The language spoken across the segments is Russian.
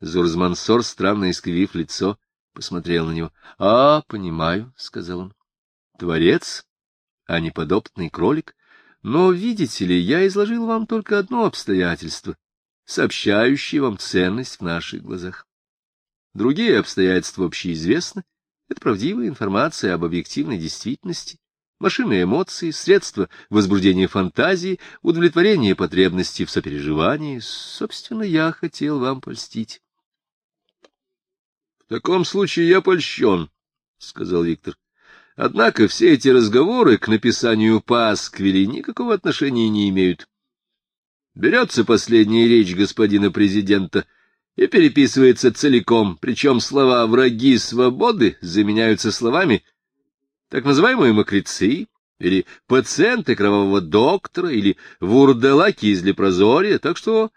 Зурзмансор, странно искривив лицо, посмотрел на него. — А, понимаю, — сказал он. — Творец, а не подопытный кролик. Но, видите ли, я изложил вам только одно обстоятельство, сообщающее вам ценность в наших глазах. Другие обстоятельства общеизвестны. Это правдивая информация об объективной действительности, машины эмоций, средства возбуждения фантазии, удовлетворения потребностей в сопереживании. Собственно, я хотел вам польстить. — В таком случае я польщен, — сказал Виктор. — Однако все эти разговоры к написанию пасквили никакого отношения не имеют. Берется последняя речь господина президента и переписывается целиком, причем слова «враги свободы» заменяются словами так называемые мокрецы, или пациенты кровавого доктора, или вурдалаки из лепрозория, так что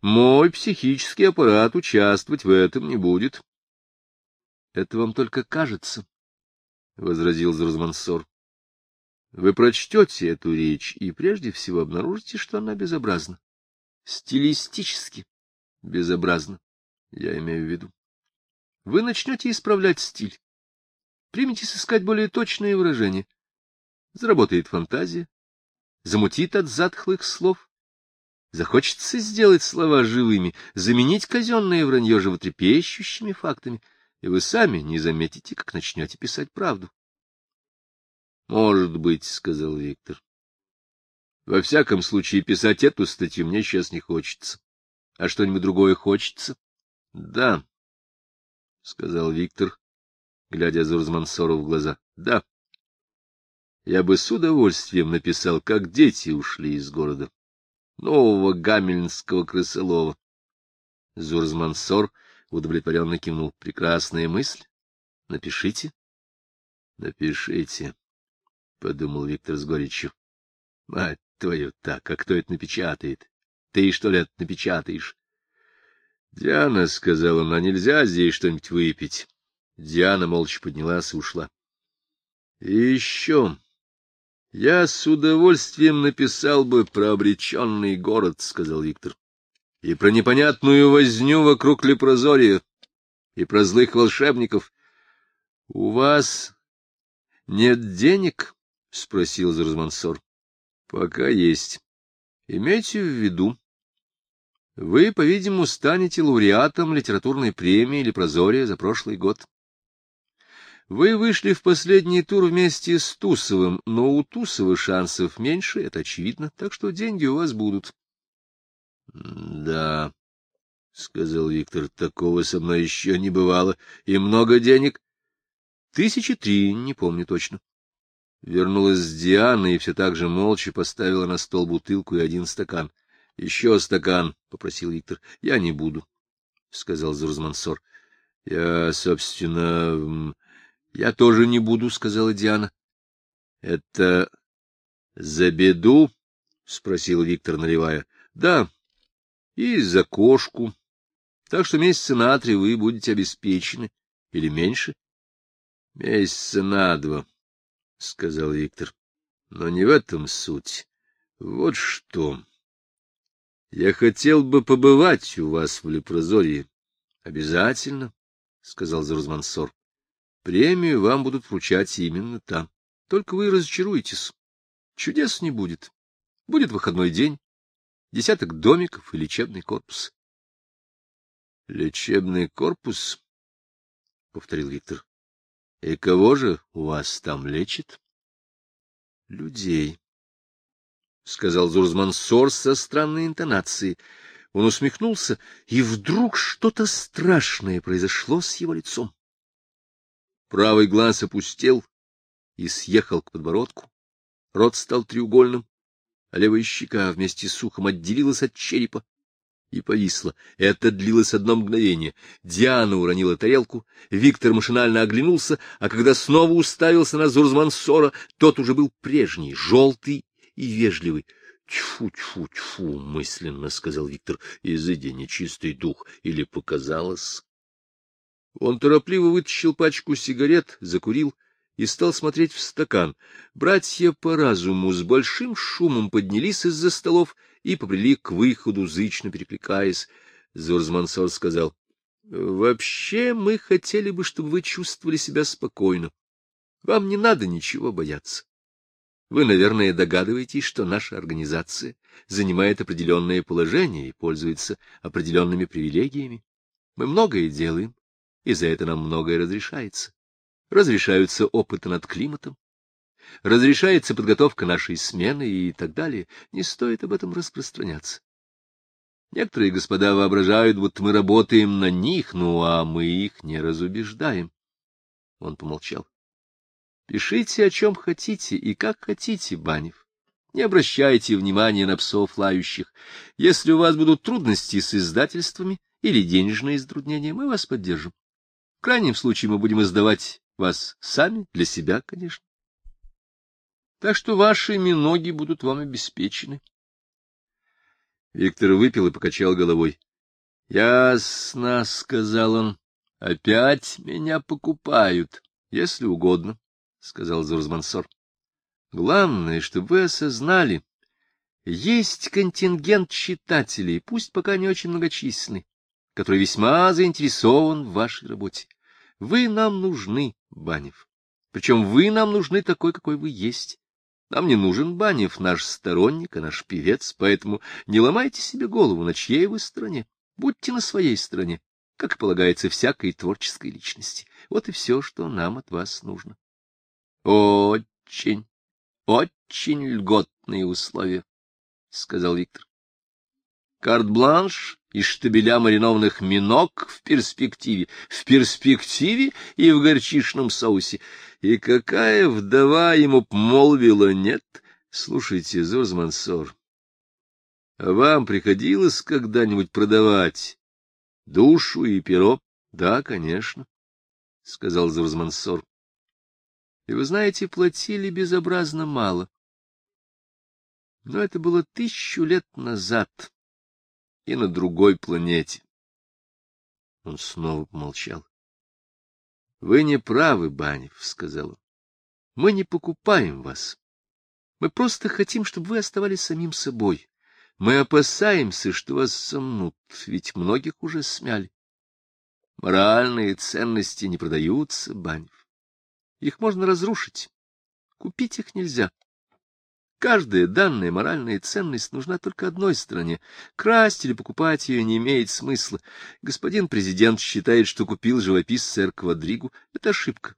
мой психический аппарат участвовать в этом не будет. — Это вам только кажется, — возразил Зурзмансор. — Вы прочтете эту речь и прежде всего обнаружите, что она безобразна. Стилистически безобразна, я имею в виду. Вы начнете исправлять стиль Приметесь искать более точные выражения. Заработает фантазия, замутит от затхлых слов. Захочется сделать слова живыми, заменить казенное вранье животрепещущими фактами, и вы сами не заметите, как начнете писать правду. — Может быть, — сказал Виктор. — Во всяком случае, писать эту статью мне сейчас не хочется. А что-нибудь другое хочется? — Да, — сказал Виктор, глядя Зурзмансору в глаза. — Да. Я бы с удовольствием написал, как дети ушли из города. Нового гамельнского крысолова. Зурзмансор удовлетворенно кивнул. — Прекрасная мысль. Напишите. — Напишите, — подумал Виктор с горечью. — Мать твою, так, а кто это напечатает? Ты, что ли, это напечатаешь? — Диана, — сказала она, — нельзя здесь что-нибудь выпить. Диана молча поднялась и ушла. — И еще... Я с удовольствием написал бы про обреченный город, — сказал Виктор, — и про непонятную возню вокруг Лепрозория, и про злых волшебников. — У вас нет денег? — спросил Зарзмансор. — Пока есть. Имейте в виду. Вы, по-видимому, станете лауреатом литературной премии Лепрозория за прошлый год. Вы вышли в последний тур вместе с Тусовым, но у Тусова шансов меньше, это очевидно, так что деньги у вас будут. — Да, — сказал Виктор, — такого со мной еще не бывало. И много денег? — Тысячи три, не помню точно. Вернулась Диана и все так же молча поставила на стол бутылку и один стакан. — Еще стакан, — попросил Виктор. — Я не буду, — сказал Зурзмансор. — Я, собственно, — Я тоже не буду, — сказала Диана. — Это за беду? — спросил Виктор, наливая. — Да, и за кошку. Так что месяца на три вы будете обеспечены. Или меньше? — Месяца на два, — сказал Виктор. — Но не в этом суть. Вот что. Я хотел бы побывать у вас в Лепрозорье. — Обязательно, — сказал Зарузмансор. Премию вам будут вручать именно там. Только вы разочаруетесь. Чудес не будет. Будет выходной день, десяток домиков и лечебный корпус. — Лечебный корпус? — повторил Виктор. — И кого же у вас там лечит? — Людей, — сказал Зурзмансор со странной интонацией. Он усмехнулся, и вдруг что-то страшное произошло с его лицом. Правый глаз опустел и съехал к подбородку, рот стал треугольным, а левая щека вместе с ухом отделилась от черепа и повисла. Это длилось одно мгновение. Диана уронила тарелку, Виктор машинально оглянулся, а когда снова уставился на Зурзмансора, тот уже был прежний, желтый и вежливый. «Тьфу-тьфу-тьфу!» — мысленно сказал Виктор. «Изыди, нечистый дух! Или показалось?» Он торопливо вытащил пачку сигарет, закурил и стал смотреть в стакан. Братья по разуму с большим шумом поднялись из-за столов и побрели к выходу, зычно перекликаясь. Зурзмансор сказал, Вообще мы хотели бы, чтобы вы чувствовали себя спокойно. Вам не надо ничего бояться. Вы, наверное, догадываетесь, что наша организация занимает определенное положение и пользуется определенными привилегиями. Мы многое делаем, и за это нам многое разрешается. Разрешаются опыты над климатом, разрешается подготовка нашей смены и так далее. Не стоит об этом распространяться. Некоторые господа воображают, будто мы работаем на них, ну а мы их не разубеждаем. Он помолчал. Пишите, о чем хотите и как хотите, Банев. Не обращайте внимания на псов лающих. Если у вас будут трудности с издательствами или денежные затруднения, мы вас поддержим. В крайнем случае мы будем издавать вас сами, для себя, конечно. Так что ваши ноги будут вам обеспечены. Виктор выпил и покачал головой. — Ясно, — сказал он, — опять меня покупают, если угодно, — сказал Зурзмансор. — Главное, чтобы вы осознали, есть контингент читателей, пусть пока не очень многочисленный, который весьма заинтересован в вашей работе. Вы нам нужны, Банев. Причем вы нам нужны такой, какой вы есть. Нам не нужен Банев, наш сторонник, а наш певец, поэтому не ломайте себе голову, на чьей вы стороне. Будьте на своей стороне, как полагается всякой творческой личности. Вот и все, что нам от вас нужно. Очень, очень льготные условия, — сказал Виктор. Карт-бланш и штабеля маринованных минок в перспективе, в перспективе и в горчичном соусе. И какая вдова ему помолвила, нет? Слушайте, Зурзмансор, а вам приходилось когда-нибудь продавать душу и перо? Да, конечно, — сказал Зурзмансор. И вы знаете, платили безобразно мало. Но это было тысячу лет назад и на другой планете. Он снова помолчал. — Вы не правы, Банев, — сказал он. — Мы не покупаем вас. Мы просто хотим, чтобы вы оставались самим собой. Мы опасаемся, что вас сомнут, ведь многих уже смяли. Моральные ценности не продаются, Банев. Их можно разрушить. Купить их нельзя. Каждая данная моральная ценность нужна только одной стороне. Красть или покупать ее не имеет смысла. Господин президент считает, что купил живописца Эр Квадригу. Это ошибка.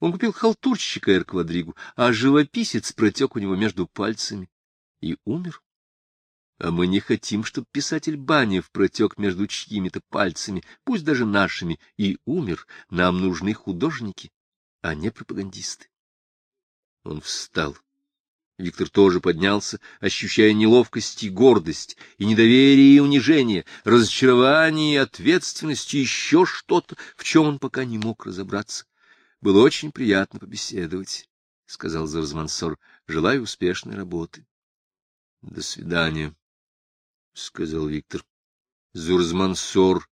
Он купил халтурщика Эр Квадригу, а живописец протек у него между пальцами и умер. А мы не хотим, чтобы писатель Банев протек между чьими-то пальцами, пусть даже нашими, и умер. Нам нужны художники, а не пропагандисты. Он встал. Виктор тоже поднялся, ощущая неловкость и гордость, и недоверие и унижение, разочарование и ответственность, и еще что-то, в чем он пока не мог разобраться. Было очень приятно побеседовать, — сказал Зарзмансор. — Желаю успешной работы. — До свидания, — сказал Виктор. Зурзмансор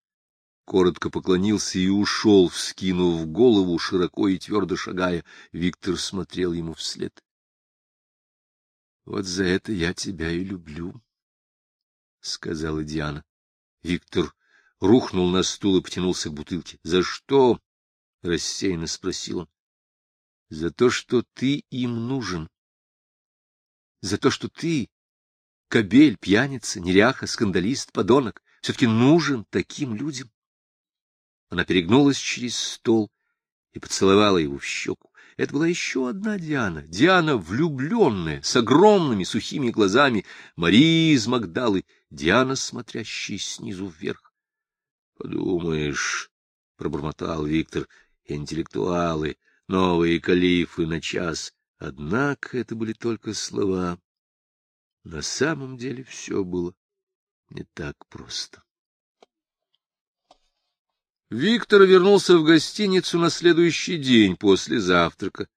коротко поклонился и ушел, вскинув голову, широко и твердо шагая. Виктор смотрел ему вслед. Вот за это я тебя и люблю, — сказала Диана. Виктор рухнул на стул и потянулся к бутылке. — За что? — рассеянно спросил он. — За то, что ты им нужен. За то, что ты, кобель, пьяница, неряха, скандалист, подонок, все-таки нужен таким людям. Она перегнулась через стол и поцеловала его в щеку. Это была еще одна Диана, Диана влюбленная, с огромными сухими глазами, Мария из Магдалы, Диана, смотрящая снизу вверх. — Подумаешь, — пробормотал Виктор, — интеллектуалы, новые калифы на час. Однако это были только слова. На самом деле все было не так просто. Виктор вернулся в гостиницу на следующий день после завтрака.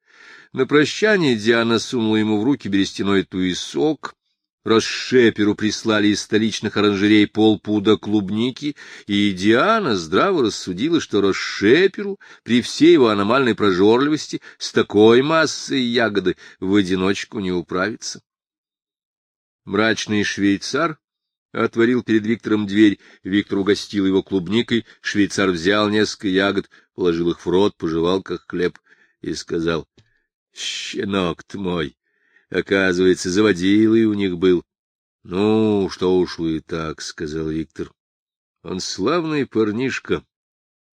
На прощание Диана сунула ему в руки берестяной туесок, Расшеперу прислали из столичных оранжерей полпуда клубники, и Диана здраво рассудила, что Расшеперу при всей его аномальной прожорливости с такой массой ягоды в одиночку не управится. Мрачный швейцар отворил перед Виктором дверь. Виктор угостил его клубникой, швейцар взял несколько ягод, положил их в рот, пожевал, как хлеб, и сказал, — Щенок ты мой, оказывается, заводилый у них был. — Ну, что уж вы так, — сказал Виктор. — Он славный парнишка,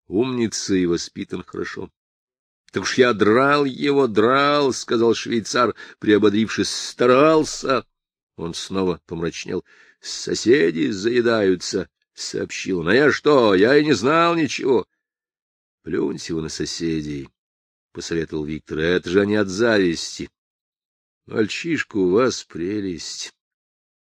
умница и воспитан хорошо. — Так уж я драл его, драл, — сказал швейцар, приободрившись, — старался. Он снова помрачнел. — Соседи заедаются, — сообщил он. — А я что? Я и не знал ничего. — Плюньте вы на соседей, — посоветовал Виктор. — Это же они от зависти. Мальчишка у вас прелесть.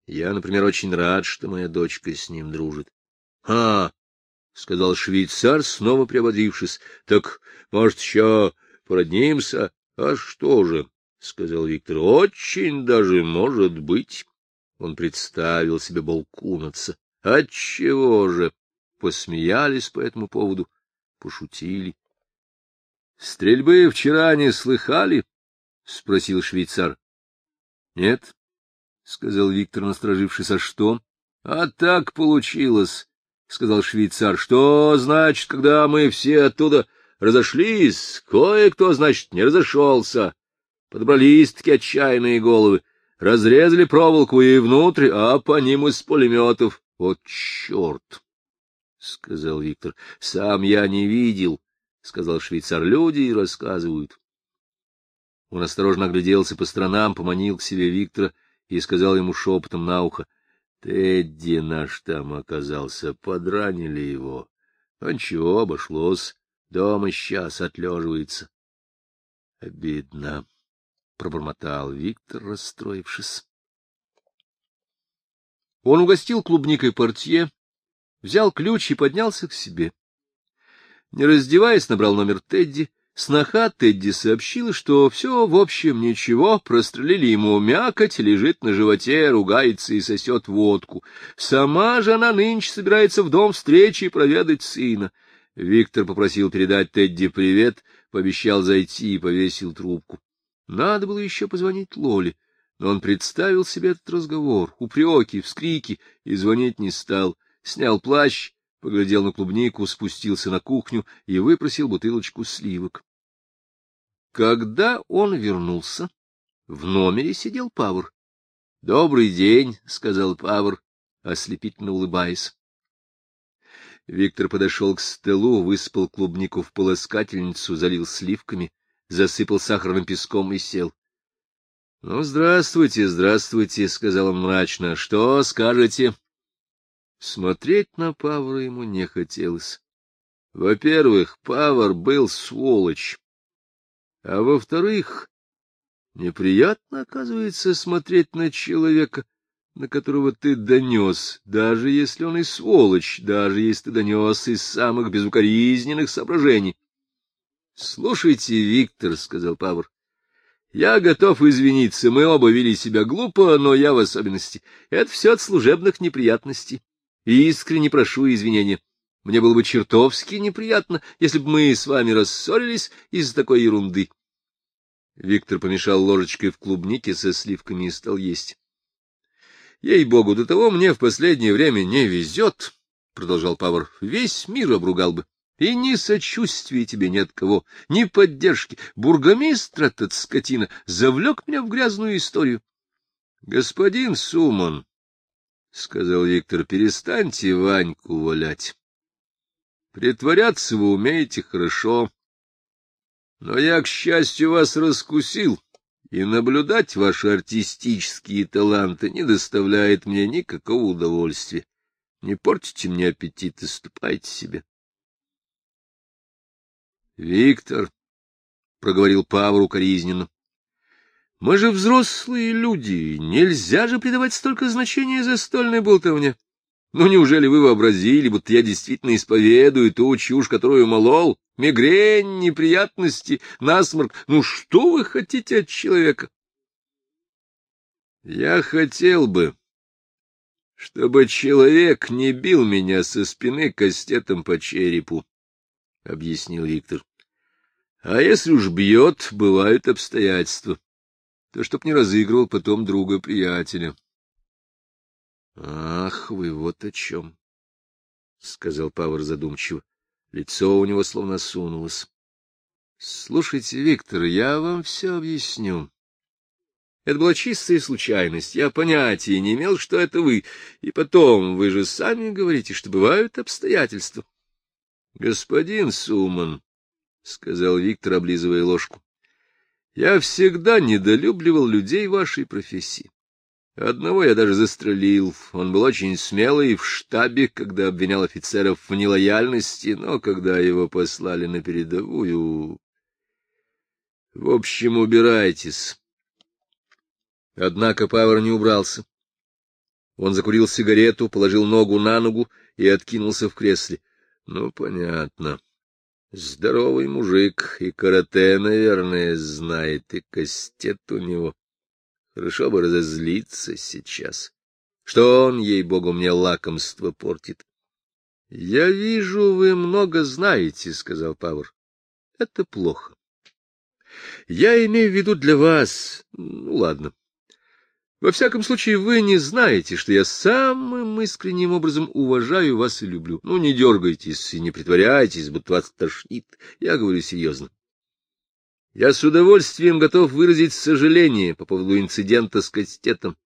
Я, например, очень рад, что моя дочка с ним дружит. — А, — сказал швейцар, снова приободрившись, — так, может, еще породнимся? — А что же? — сказал Виктор. — Очень даже может быть. Он представил себе Балкуновца. — Отчего же? Посмеялись по этому поводу, пошутили. — Стрельбы вчера не слыхали? — спросил швейцар. — Нет, — сказал Виктор, насторожившись. — А что? — А так получилось, — сказал швейцар. — Что значит, когда мы все оттуда разошлись? Кое-кто, значит, не разошелся. Подобрались-таки отчаянные головы разрезали проволоку и внутрь, а по ним из пулеметов. — Вот черт! — сказал Виктор. — Сам я не видел, — сказал швейцар. — Люди и рассказывают. Он осторожно огляделся по сторонам, поманил к себе Виктора и сказал ему шепотом на ухо. — Тедди наш там оказался, подранили его. А ничего, обошлось. Дома сейчас отлеживается. Обидно пробормотал Виктор, расстроившись. Он угостил клубникой портье, взял ключ и поднялся к себе. Не раздеваясь, набрал номер Тедди. Сноха Тедди сообщила, что все, в общем, ничего, прострелили ему мякоть, лежит на животе, ругается и сосет водку. Сама же она нынче собирается в дом встречи проведать сына. Виктор попросил передать Тедди привет, пообещал зайти и повесил трубку. Надо было еще позвонить Лоле, но он представил себе этот разговор, упреки, вскрики, и звонить не стал. Снял плащ, поглядел на клубнику, спустился на кухню и выпросил бутылочку сливок. Когда он вернулся, в номере сидел Павр. — Добрый день, — сказал Павр, ослепительно улыбаясь. Виктор подошел к столу, выспал клубнику в полоскательницу, залил сливками, засыпал сахарным песком и сел. — Ну, здравствуйте, здравствуйте, — сказал он мрачно. — Что скажете? Смотреть на Павра ему не хотелось. Во-первых, Павар был сволочь. А во-вторых, неприятно, оказывается, смотреть на человека, на которого ты донес, даже если он и сволочь, даже если ты донес из самых безукоризненных соображений. — Слушайте, Виктор, — сказал Павр, — я готов извиниться, мы оба вели себя глупо, но я в особенности. Это все от служебных неприятностей. И искренне прошу извинения. Мне было бы чертовски неприятно, если бы мы с вами рассорились из-за такой ерунды. Виктор помешал ложечкой в клубнике со сливками и стал есть. — Ей-богу, до того мне в последнее время не везет, — продолжал Павр. — Весь мир обругал бы. И ни сочувствия тебе ни от кого, ни поддержки. Бургомистр этот скотина завлек меня в грязную историю. — Господин Суман, — сказал Виктор, — перестаньте Ваньку валять. Притворяться вы умеете хорошо. Но я, к счастью, вас раскусил, и наблюдать ваши артистические таланты не доставляет мне никакого удовольствия. Не портите мне аппетит и ступайте себе. Виктор, — проговорил Павел укоризненно, — мы же взрослые люди, нельзя же придавать столько значения застольной болтовне. Ну, неужели вы вообразили, будто я действительно исповедую ту чушь, которую молол? Мигрень, неприятности, насморк. Ну, что вы хотите от человека? Я хотел бы, чтобы человек не бил меня со спины кастетом по черепу, — объяснил Виктор. А если уж бьет, бывают обстоятельства. То, чтоб не разыгрывал потом друга-приятеля. — Ах, вы вот о чем, — сказал Павар задумчиво. Лицо у него словно сунулось. — Слушайте, Виктор, я вам все объясню. Это была чистая случайность. Я понятия не имел, что это вы. И потом, вы же сами говорите, что бывают обстоятельства. — Господин Суман, — сказал Виктор, облизывая ложку, — я всегда недолюбливал людей вашей профессии. Одного я даже застрелил. Он был очень смелый в штабе, когда обвинял офицеров в нелояльности, но когда его послали на передовую... В общем, убирайтесь. Однако Павер не убрался. Он закурил сигарету, положил ногу на ногу и откинулся в кресле. Ну, понятно. Здоровый мужик, и карате, наверное, знает, и кастет у него. Хорошо бы разозлиться сейчас. Что он, ей-богу, мне лакомство портит? — Я вижу, вы много знаете, — сказал Павр. — Это плохо. Я имею в виду для вас... Ну, ладно. Во всяком случае, вы не знаете, что я самым искренним образом уважаю вас и люблю. Ну, не дергайтесь и не притворяйтесь, будто вас тошнит. Я говорю серьезно. Я с удовольствием готов выразить сожаление по поводу инцидента с кастетом.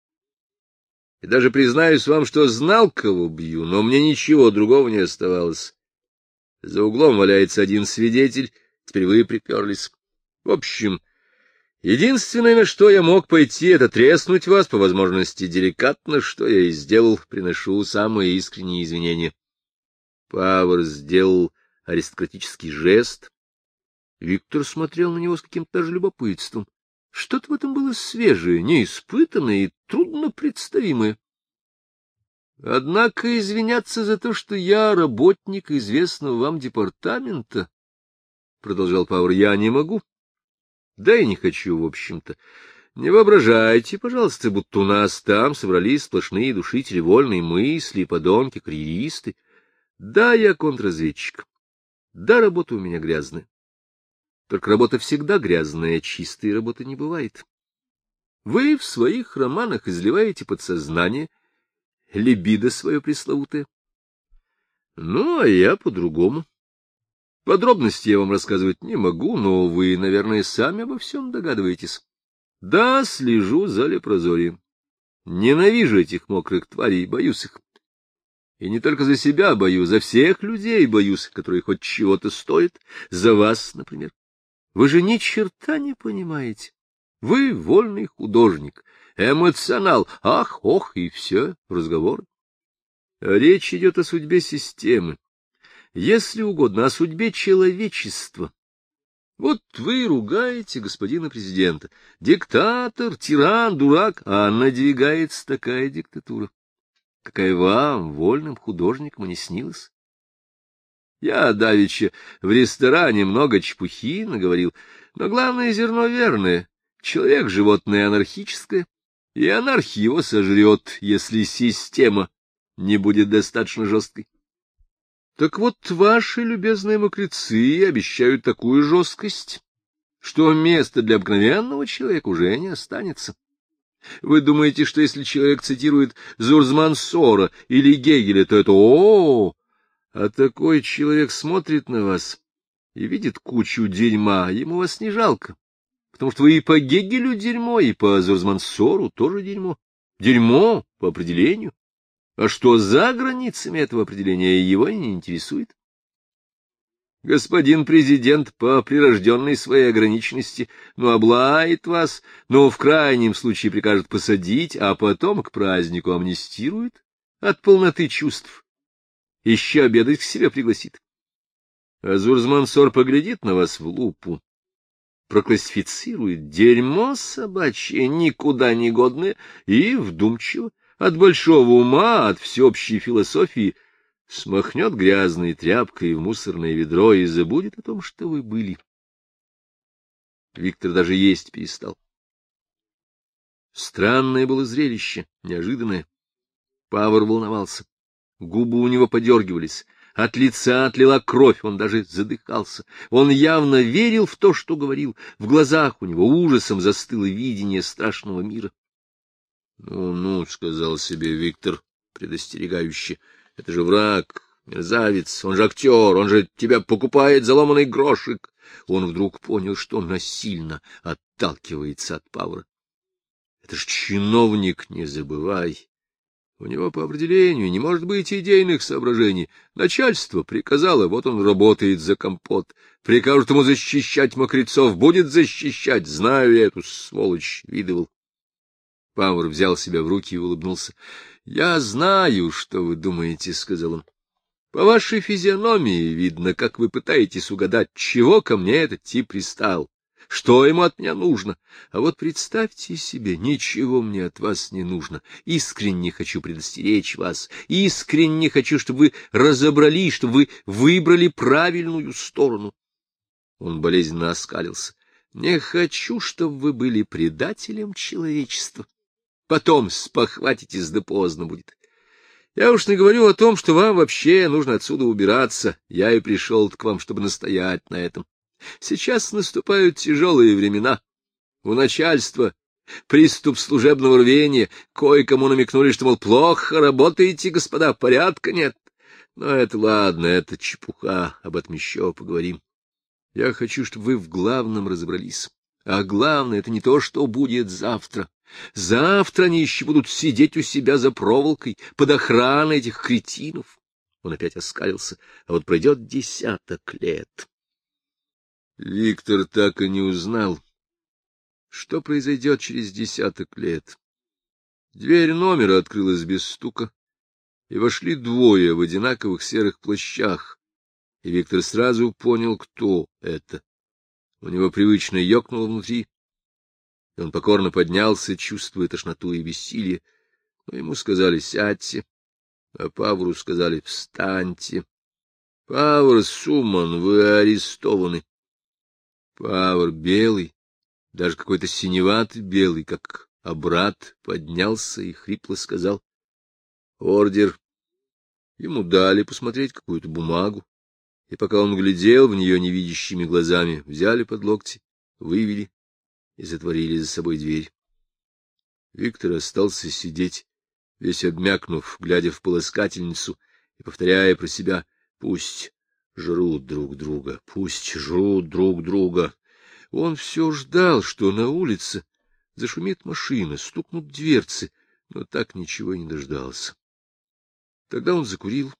И даже признаюсь вам, что знал, кого бью, но мне ничего другого не оставалось. За углом валяется один свидетель, теперь вы приперлись. В общем, Единственное, на что я мог пойти, это треснуть вас, по возможности деликатно, что я и сделал, приношу самые искренние извинения. Павр сделал аристократический жест. Виктор смотрел на него с каким-то даже любопытством. Что-то в этом было свежее, неиспытанное и трудно представимое. Однако извиняться за то, что я работник известного вам департамента, — продолжал Павр, — я не могу. Да и не хочу, в общем-то. Не воображайте, пожалуйста, будто у нас там собрались сплошные душители вольной мысли, подонки, карьеристы. Да, я контрразведчик. Да, работа у меня грязная. Только работа всегда грязная, чистой работы не бывает. Вы в своих романах изливаете подсознание, либидо свое пресловутое. Ну, а я по-другому. Подробности я вам рассказывать не могу, но вы, наверное, сами обо всем догадываетесь. Да, слежу за лепрозорием. Ненавижу этих мокрых тварей, боюсь их. И не только за себя боюсь, за всех людей боюсь, которые хоть чего-то стоят, за вас, например. Вы же ни черта не понимаете. Вы вольный художник, эмоционал, ах, ох, и все, разговор. Речь идет о судьбе системы, если угодно, о судьбе человечества. Вот вы ругаете господина президента. Диктатор, тиран, дурак, а надвигается такая диктатура. Какая вам, вольным художникам, не снилась? Я давеча в ресторане много чепухи наговорил, но главное зерно верное. Человек — животное анархическое, и анархия его сожрет, если система не будет достаточно жесткой. Так вот, ваши любезные мокрецы обещают такую жесткость, что места для обыкновенного человека уже не останется. Вы думаете, что если человек цитирует Зурзмансора или Гегеля, то это о, -о, -о! А такой человек смотрит на вас и видит кучу дерьма, ему вас не жалко, потому что вы и по Гегелю дерьмо, и по Зурзмансору тоже дерьмо. Дерьмо по определению. А что за границами этого определения, его не интересует. Господин президент по прирожденной своей ограниченности, ну, облает вас, но в крайнем случае прикажет посадить, а потом к празднику амнистирует от полноты чувств. Еще обедать к себе пригласит. А Зурзмансор поглядит на вас в лупу, проклассифицирует дерьмо собачье, никуда не годное, и вдумчиво от большого ума, от всеобщей философии, смахнет грязной тряпкой в мусорное ведро и забудет о том, что вы были. Виктор даже есть перестал. Странное было зрелище, неожиданное. Павар волновался. Губы у него подергивались, от лица отлила кровь, он даже задыхался. Он явно верил в то, что говорил. В глазах у него ужасом застыло видение страшного мира. — Ну, ну, — сказал себе Виктор, предостерегающе. — Это же враг, мерзавец, он же актер, он же тебя покупает за ломаный грошик. Он вдруг понял, что насильно отталкивается от Павра. — Это ж чиновник, не забывай. У него по определению не может быть идейных соображений. Начальство приказало, вот он работает за компот. Прикажут ему защищать мокрецов, будет защищать. Знаю я эту сволочь, видывал. Павр взял себя в руки и улыбнулся. — Я знаю, что вы думаете, — сказал он. — По вашей физиономии видно, как вы пытаетесь угадать, чего ко мне этот тип пристал. Что ему от меня нужно? А вот представьте себе, ничего мне от вас не нужно. Искренне хочу предостеречь вас. Искренне хочу, чтобы вы разобрались, чтобы вы выбрали правильную сторону. Он болезненно оскалился. Не хочу, чтобы вы были предателем человечества. Потом спохватитесь, да поздно будет. Я уж не говорю о том, что вам вообще нужно отсюда убираться. Я и пришел к вам, чтобы настоять на этом. Сейчас наступают тяжелые времена. У начальства приступ служебного рвения, кое-кому намекнули, что, мол, плохо работаете, господа, порядка нет. Но это ладно, это чепуха, об этом еще поговорим. Я хочу, чтобы вы в главном разобрались. А главное, это не то, что будет завтра. Завтра они еще будут сидеть у себя за проволокой, под охраной этих кретинов. Он опять оскалился, а вот пройдет десяток лет. Виктор так и не узнал, что произойдет через десяток лет. Дверь номера открылась без стука, и вошли двое в одинаковых серых плащах, и Виктор сразу понял, кто это. У него привычно ёкнуло внутри, и он покорно поднялся, чувствуя тошноту и бессилие, но ему сказали «сядьте», а Павру сказали «встаньте». «Павр Суман, вы арестованы». Павр белый, даже какой-то синеватый белый, как обрат, поднялся и хрипло сказал. Ордер. Ему дали посмотреть какую-то бумагу, и пока он глядел в нее невидящими глазами, взяли под локти, вывели и затворили за собой дверь. Виктор остался сидеть, весь обмякнув, глядя в полоскательницу и повторяя про себя «Пусть жрут друг друга, пусть жрут друг друга. Он все ждал, что на улице зашумит машина, стукнут дверцы, но так ничего и не дождался. Тогда он закурил,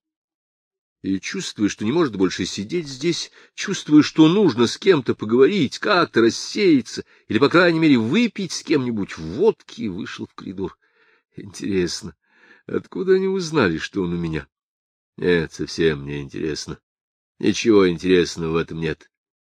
и, чувствуя, что не может больше сидеть здесь, чувствуя, что нужно с кем-то поговорить, как-то рассеяться, или, по крайней мере, выпить с кем-нибудь водки, вышел в коридор. Интересно, откуда они узнали, что он у меня? Нет, совсем не интересно. Ничего интересного в этом нет.